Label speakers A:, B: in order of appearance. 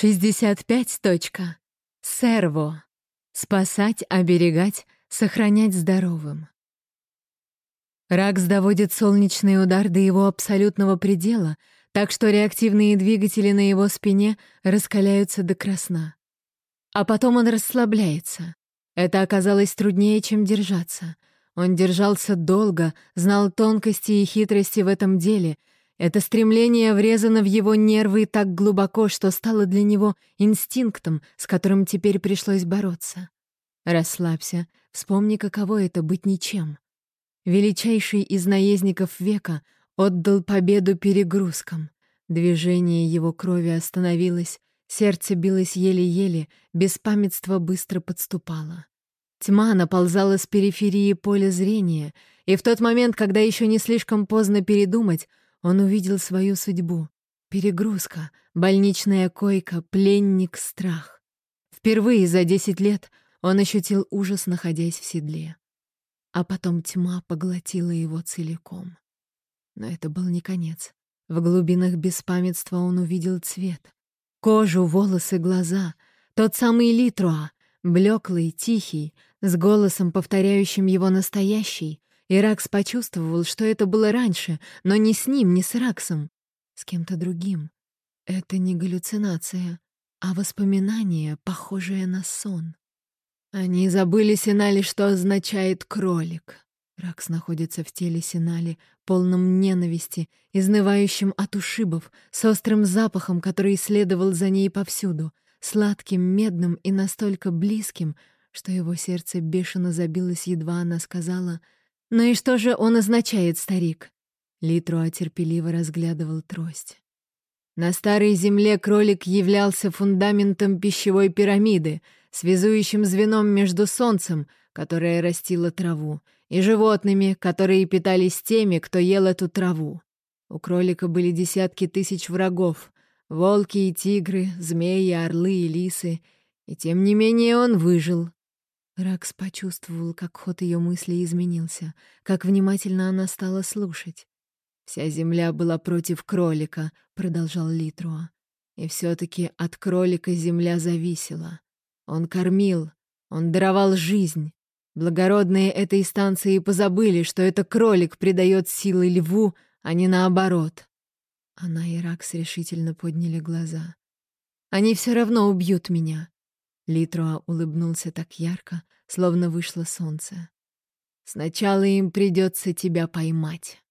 A: 65. Точка. Серво. Спасать, оберегать, сохранять здоровым. Ракс доводит солнечный удар до его абсолютного предела, так что реактивные двигатели на его спине раскаляются до красна. А потом он расслабляется. Это оказалось труднее, чем держаться. Он держался долго, знал тонкости и хитрости в этом деле — это стремление врезано в его нервы так глубоко, что стало для него инстинктом, с которым теперь пришлось бороться. Расслабься, вспомни, каково это — быть ничем. Величайший из наездников века отдал победу перегрузкам. Движение его крови остановилось, сердце билось еле-еле, беспамятство быстро подступало. Тьма наползала с периферии поля зрения, и в тот момент, когда еще не слишком поздно передумать, он увидел свою судьбу. Перегрузка, больничная койка, пленник, страх. Впервые за десять лет он ощутил ужас, находясь в седле. А потом тьма поглотила его целиком. Но это был не конец. В глубинах беспамятства он увидел цвет. Кожу, волосы, глаза. Тот самый Литруа, блеклый, тихий, с голосом, повторяющим его настоящий, и Ракс почувствовал, что это было раньше, но не с ним, не с Раксом, с кем-то другим. Это не галлюцинация, а воспоминание, похожее на сон. Они забыли Синали, что означает «кролик». Ракс находится в теле Синали, полном ненависти, изнывающим от ушибов, с острым запахом, который следовал за ней повсюду, сладким, медным и настолько близким, что его сердце бешено забилось, едва она сказала — «Ну и что же он означает, старик?» Литруа терпеливо разглядывал трость. На старой земле кролик являлся фундаментом пищевой пирамиды, связующим звеном между солнцем, которое растило траву, и животными, которые питались теми, кто ел эту траву. У кролика были десятки тысяч врагов — волки и тигры, змеи, орлы и лисы, и тем не менее он выжил, Ракс почувствовал, как ход ее мысли изменился, как внимательно она стала слушать. «Вся земля была против кролика», — продолжал Литруа. «И все-таки от кролика земля зависела. Он кормил, он даровал жизнь. Благородные этой станции позабыли, что это кролик придает силы льву, а не наоборот». Она и Ракс решительно подняли глаза. «Они все равно убьют меня. Литруа улыбнулся так ярко, словно вышло солнце. «Сначала им придется тебя поймать».